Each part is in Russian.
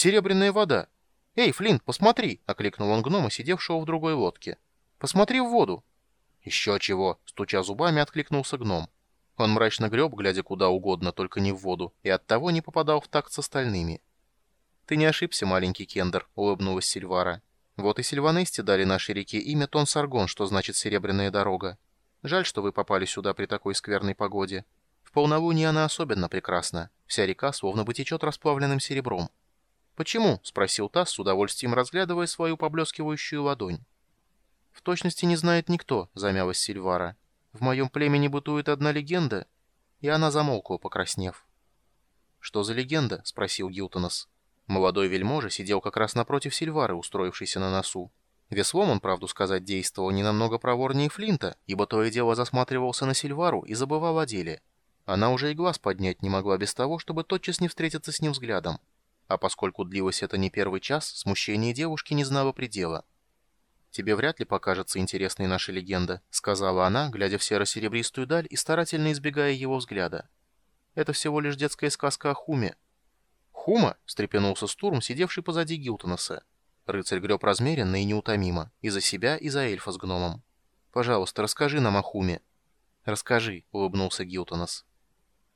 Серебряная вода! Эй, Флинт, посмотри!» — окликнул он гнома, сидевшего в другой лодке. «Посмотри в воду!» «Еще чего!» — стуча зубами, откликнулся гном. Он мрачно греб, глядя куда угодно, только не в воду, и оттого не попадал в такт с остальными. «Ты не ошибся, маленький Кендер», — улыбнулась Сильвара. «Вот и сильванесте дали нашей реке имя Тон-Саргон, что значит «серебряная дорога». Жаль, что вы попали сюда при такой скверной погоде. В полнолуние она особенно прекрасна. Вся река словно бы течет расплавленным серебром. «Почему?» — спросил Тасс, с удовольствием разглядывая свою поблескивающую ладонь. «В точности не знает никто», — замялась Сильвара. В моем племени бытует одна легенда». И она замолкла, покраснев. «Что за легенда?» — спросил Гилтонос. Молодой вельможа сидел как раз напротив Сильвары, устроившейся на носу. Веслом он, правду сказать, действовал не намного проворнее Флинта, ибо то и дело засматривался на Сильвару и забывал о деле. Она уже и глаз поднять не могла без того, чтобы тотчас не встретиться с ним взглядом. А поскольку длилось это не первый час, смущение девушки не знало предела. «Тебе вряд ли покажется интересной наша легенда», — сказала она, глядя в серо-серебристую даль и старательно избегая его взгляда. «Это всего лишь детская сказка о Хуме». «Хума?» — встрепенулся Стурм, сидевший позади Гилтонаса. Рыцарь греб размеренно и неутомимо, и за себя, и за эльфа с гномом. «Пожалуйста, расскажи нам о Хуме». «Расскажи», — улыбнулся Гилтонас.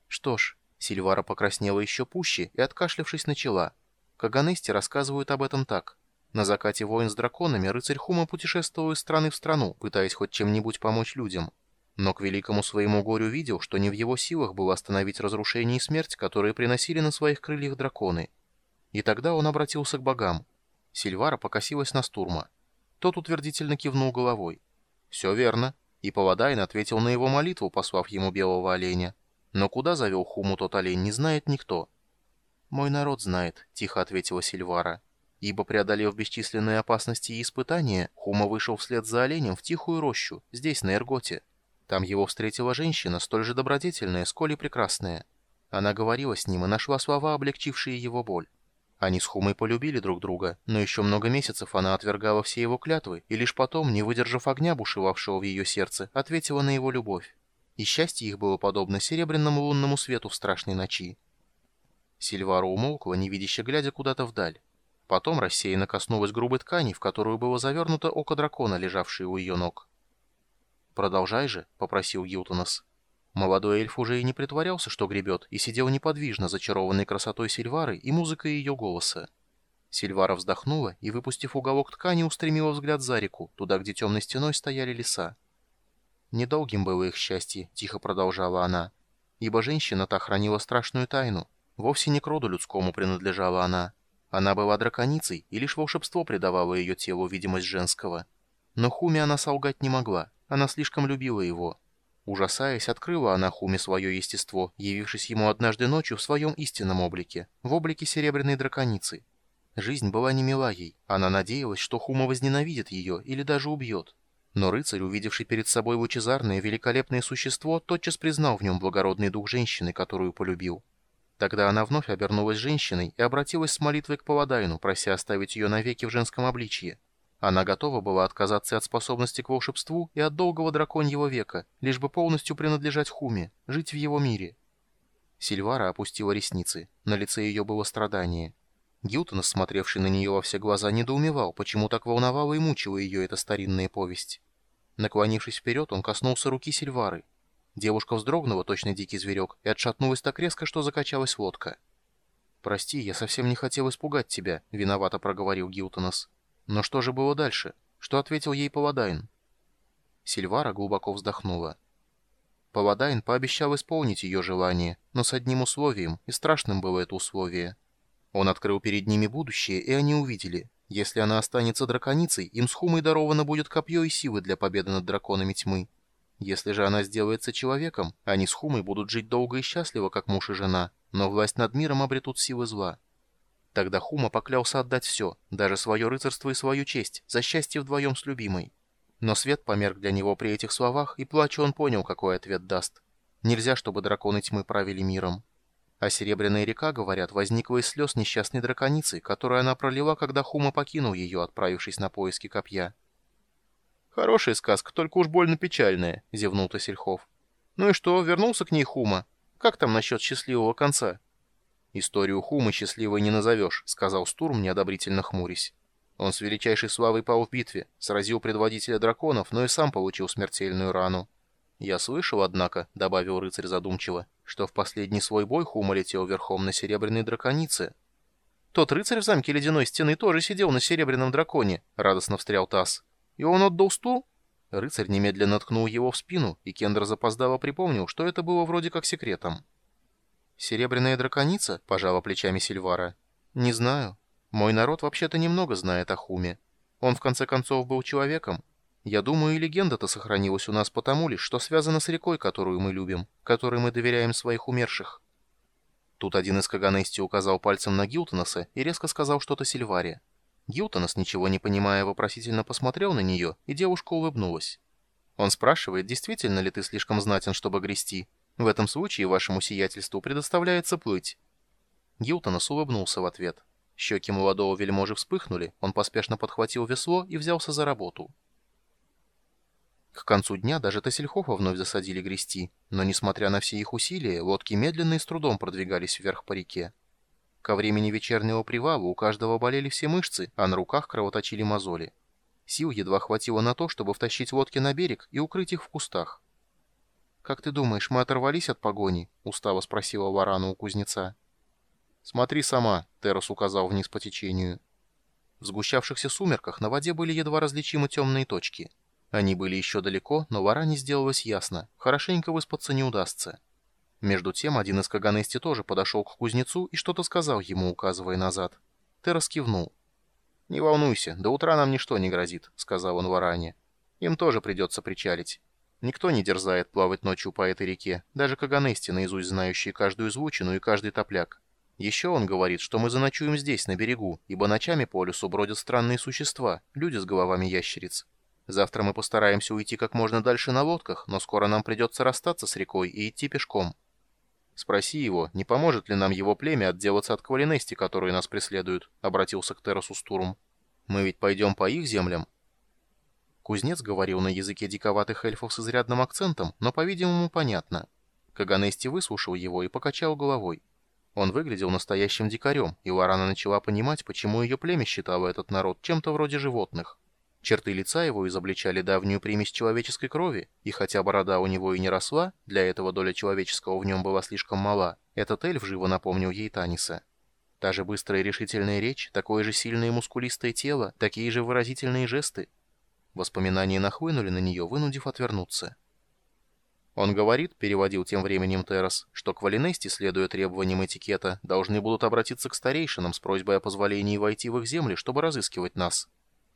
«Что ж», — Сильвара покраснела еще пуще и, откашлявшись, начала. «Каганесте рассказывают об этом так». На закате войн с драконами рыцарь Хума путешествовал из страны в страну, пытаясь хоть чем-нибудь помочь людям. Но к великому своему горю видел, что не в его силах было остановить разрушение и смерть, которые приносили на своих крыльях драконы. И тогда он обратился к богам. Сильвара покосилась на Стурма. Тот утвердительно кивнул головой. «Все верно». И Паладайн ответил на его молитву, послав ему белого оленя. Но куда завел Хуму тот олень, не знает никто. «Мой народ знает», — тихо ответила Сильвара ибо, преодолев бесчисленные опасности и испытания, Хума вышел вслед за оленем в тихую рощу, здесь, на Эрготе. Там его встретила женщина, столь же добродетельная, сколь и прекрасная. Она говорила с ним и нашла слова, облегчившие его боль. Они с Хумой полюбили друг друга, но еще много месяцев она отвергала все его клятвы, и лишь потом, не выдержав огня, бушевавшего в ее сердце, ответила на его любовь. И счастье их было подобно серебряному лунному свету в страшной ночи. Сильвара умолкла, невидяще глядя куда-то вдаль. Потом рассеянно коснулась грубой ткани, в которую было завернуто око дракона, лежавшее у ее ног. «Продолжай же», — попросил Гилтонос. Молодой эльф уже и не притворялся, что гребет, и сидел неподвижно, зачарованный красотой Сильвары и музыкой ее голоса. Сильвара вздохнула и, выпустив уголок ткани, устремила взгляд за реку, туда, где темной стеной стояли леса. «Недолгим было их счастье», — тихо продолжала она, — «ибо женщина та хранила страшную тайну. Вовсе не к роду людскому принадлежала она». Она была драконицей, и лишь волшебство придавало ее телу видимость женского. Но Хуме она солгать не могла, она слишком любила его. Ужасаясь, открыла она Хуме свое естество, явившись ему однажды ночью в своем истинном облике, в облике серебряной драконицы. Жизнь была не мила ей, она надеялась, что Хума возненавидит ее или даже убьет. Но рыцарь, увидевший перед собой лучезарное великолепное существо, тотчас признал в нем благородный дух женщины, которую полюбил. Тогда она вновь обернулась женщиной и обратилась с молитвой к Паладайну, прося оставить ее навеки в женском обличье. Она готова была отказаться от способности к волшебству и от долгого драконьего века, лишь бы полностью принадлежать Хуме, жить в его мире. Сильвара опустила ресницы. На лице ее было страдание. Гилтон, смотревший на нее во все глаза, недоумевал, почему так волновала и мучила ее эта старинная повесть. Наклонившись вперед, он коснулся руки Сильвары. Девушка вздрогнула, точно дикий зверек, и отшатнулась так резко, что закачалась лодка. «Прости, я совсем не хотел испугать тебя», — виновато проговорил Гилтонос. «Но что же было дальше? Что ответил ей Паладайн?» Сильвара глубоко вздохнула. Паладайн пообещал исполнить ее желание, но с одним условием, и страшным было это условие. Он открыл перед ними будущее, и они увидели. Если она останется драконицей, им с Хумой даровано будет копье и силы для победы над драконами тьмы. Если же она сделается человеком, они с Хумой будут жить долго и счастливо, как муж и жена, но власть над миром обретут силы зла. Тогда Хума поклялся отдать все, даже свое рыцарство и свою честь, за счастье вдвоем с любимой. Но свет померк для него при этих словах, и плача он понял, какой ответ даст. Нельзя, чтобы драконы тьмы правили миром. А Серебряная река, говорят, возникла из слез несчастной драконицы, которую она пролила, когда Хума покинул ее, отправившись на поиски копья. «Хорошая сказка, только уж больно печальная», — зевнул Тосельхов. «Ну и что, вернулся к ней Хума? Как там насчет счастливого конца?» «Историю Хумы счастливой не назовешь», — сказал Стурм, неодобрительно хмурясь. Он с величайшей славой пал в битве, сразил предводителя драконов, но и сам получил смертельную рану. «Я слышал, однако», — добавил рыцарь задумчиво, «что в последний свой бой Хума летел верхом на серебряной драконице». «Тот рыцарь в замке Ледяной Стены тоже сидел на серебряном драконе», — радостно встрял Тасс. «И он отдал стул?» Рыцарь немедленно ткнул его в спину, и Кендер запоздало припомнил, что это было вроде как секретом. «Серебряная драконица?» — пожала плечами Сильвара. «Не знаю. Мой народ вообще-то немного знает о Хуме. Он, в конце концов, был человеком. Я думаю, и легенда-то сохранилась у нас потому лишь, что связана с рекой, которую мы любим, которой мы доверяем своих умерших». Тут один из Каганести указал пальцем на Гилтонаса и резко сказал что-то Сильваре. Гилтонас, ничего не понимая, вопросительно посмотрел на нее, и девушка улыбнулась. Он спрашивает, действительно ли ты слишком знатен, чтобы грести. В этом случае вашему сиятельству предоставляется плыть». Гилтонос улыбнулся в ответ. Щеки молодого вельможи вспыхнули, он поспешно подхватил весло и взялся за работу. К концу дня даже Тассельхофа вновь засадили грести, но, несмотря на все их усилия, лодки медленно и с трудом продвигались вверх по реке. Ко времени вечернего привала у каждого болели все мышцы, а на руках кровоточили мозоли. Сил едва хватило на то, чтобы втащить лодки на берег и укрыть их в кустах. «Как ты думаешь, мы оторвались от погони?» — устало спросила Варана у кузнеца. «Смотри сама», — Террас указал вниз по течению. В сгущавшихся сумерках на воде были едва различимы темные точки. Они были еще далеко, но Варане сделалось ясно. Хорошенько выспаться не удастся. Между тем, один из Каганести тоже подошел к кузнецу и что-то сказал ему, указывая назад. Террас кивнул. «Не волнуйся, до утра нам ничто не грозит», — сказал он Варане. «Им тоже придется причалить». Никто не дерзает плавать ночью по этой реке, даже Каганести, наизусть знающие каждую звучину и каждый топляк. Еще он говорит, что мы заночуем здесь, на берегу, ибо ночами по лесу бродят странные существа, люди с головами ящериц. Завтра мы постараемся уйти как можно дальше на лодках, но скоро нам придется расстаться с рекой и идти пешком. Спроси его, не поможет ли нам его племя отделаться от Квалинести, которые нас преследуют, — обратился к Террасу Стурм. Мы ведь пойдем по их землям, Кузнец говорил на языке диковатых эльфов с изрядным акцентом, но, по-видимому, понятно. Каганести выслушал его и покачал головой. Он выглядел настоящим дикарем, и Лорана начала понимать, почему ее племя считало этот народ чем-то вроде животных. Черты лица его изобличали давнюю примесь человеческой крови, и хотя борода у него и не росла, для этого доля человеческого в нем была слишком мала, этот эльф живо напомнил ей Таниса. Та же быстрая и решительная речь, такое же сильное и мускулистое тело, такие же выразительные жесты, Воспоминания нахлынули на нее, вынудив отвернуться. Он говорит, переводил тем временем Террас, что к Валинести, следуя требованиям этикета, должны будут обратиться к старейшинам с просьбой о позволении войти в их земли, чтобы разыскивать нас.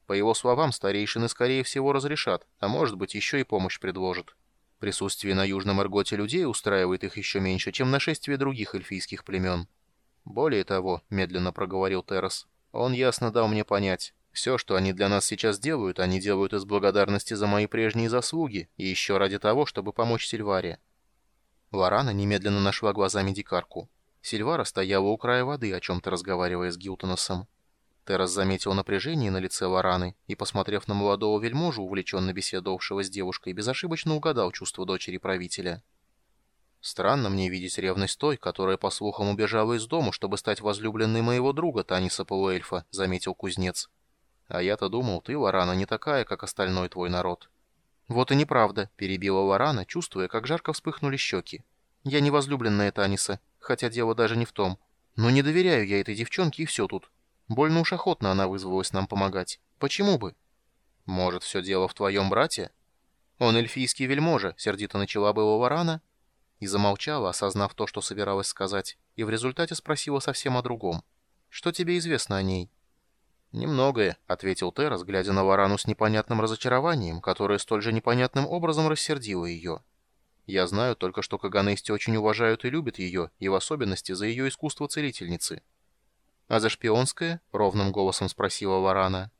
По его словам, старейшины, скорее всего, разрешат, а может быть, еще и помощь предложат. Присутствие на Южном Эрготе людей устраивает их еще меньше, чем нашествие других эльфийских племен. Более того, медленно проговорил Террас, он ясно дал мне понять, все, что они для нас сейчас делают, они делают из благодарности за мои прежние заслуги и еще ради того, чтобы помочь Сильваре». Лорана немедленно нашла глазами дикарку. Сильвара стояла у края воды, о чем-то разговаривая с Гилтоносом. Террас заметил напряжение на лице Лораны и, посмотрев на молодого вельможу, увлеченно беседовавшего с девушкой, безошибочно угадал чувство дочери правителя. «Странно мне видеть ревность той, которая, по слухам, убежала из дому, чтобы стать возлюбленной моего друга, Таниса Полуэльфа», — заметил кузнец. А я-то думал, ты, Лорана, не такая, как остальной твой народ. Вот и неправда, перебила Лорана, чувствуя, как жарко вспыхнули щеки. Я не возлюбленная Таниса, хотя дело даже не в том. Но не доверяю я этой девчонке, и все тут. Больно уж охотно она вызвалась нам помогать. Почему бы? Может, все дело в твоем брате? Он эльфийский вельможа, сердито начала было Лорана, и замолчала, осознав то, что собиралась сказать, и в результате спросила совсем о другом. «Что тебе известно о ней?» «Немногое», — ответил Террас, глядя на Варану с непонятным разочарованием, которое столь же непонятным образом рассердило ее. «Я знаю только, что Каганести очень уважают и любят ее, и в особенности за ее искусство целительницы». «А за шпионское?» — ровным голосом спросила Варана.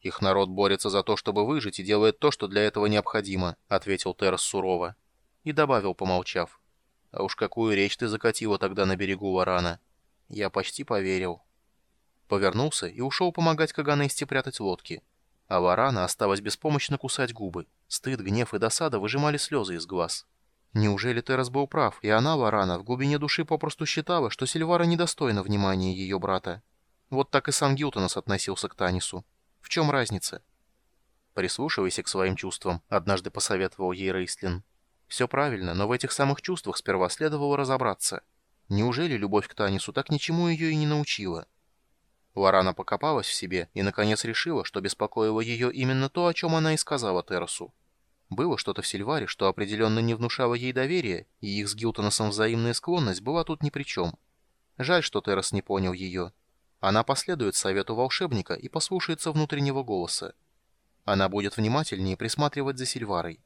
«Их народ борется за то, чтобы выжить, и делает то, что для этого необходимо», — ответил Террас сурово. И добавил, помолчав. «А уж какую речь ты закатила тогда на берегу Варана?» «Я почти поверил». Повернулся и ушел помогать Каганесте прятать лодки. А Варана осталась беспомощно кусать губы. Стыд, гнев и досада выжимали слезы из глаз. Неужели Террас был прав, и она, Лорана, в глубине души попросту считала, что Сильвара недостойна внимания ее брата? Вот так и сам Гилтонос относился к Танису. В чем разница? «Прислушивайся к своим чувствам», — однажды посоветовал ей Рейслин. «Все правильно, но в этих самых чувствах сперва следовало разобраться. Неужели любовь к Танису так ничему ее и не научила?» Лорана покопалась в себе и, наконец, решила, что беспокоило ее именно то, о чем она и сказала Террасу. Было что-то в Сильваре, что определенно не внушало ей доверия, и их с Гилтоносом взаимная склонность была тут ни при чем. Жаль, что Террас не понял ее. Она последует совету волшебника и послушается внутреннего голоса. Она будет внимательнее присматривать за Сильварой.